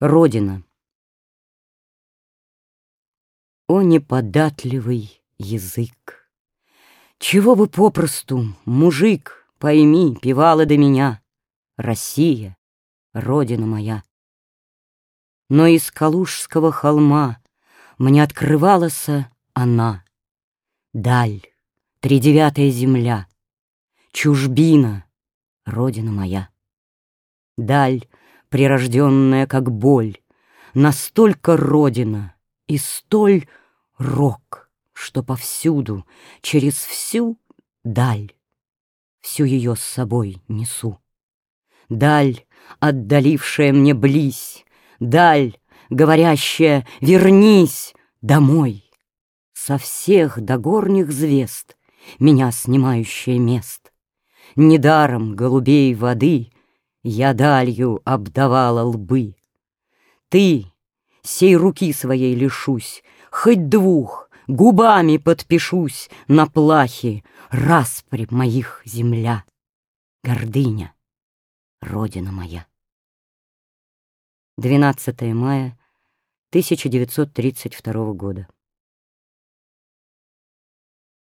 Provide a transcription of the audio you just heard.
Родина. О неподатливый язык! Чего бы попросту, мужик, пойми, певала до меня, Россия, Родина моя. Но из Калужского холма Мне открывалась она, Даль, тридевятая земля, Чужбина, Родина моя. Даль, прирожденная как боль, Настолько родина и столь рок, Что повсюду, через всю даль, Всю ее с собой несу. Даль, отдалившая мне близь, Даль, говорящая «вернись домой!» Со всех до горних звезд Меня снимающая мест. Недаром голубей воды Я далью обдавала лбы. Ты, сей руки своей лишусь, Хоть двух, губами подпишусь На плахе распри моих земля. Гордыня, Родина моя. 12 мая 1932 года.